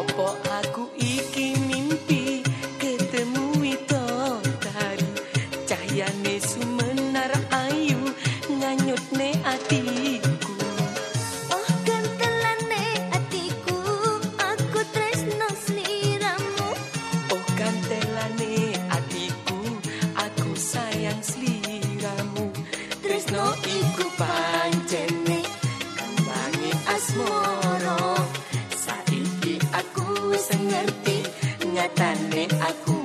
Opo aku iki mimpi ketemu ito tari Cahyane sumenar ayu nganyut ne atiku. atiku, atiku, Oh Oh aku aku tresno oh, sayang ati Goodbye. sengerti nyatane aku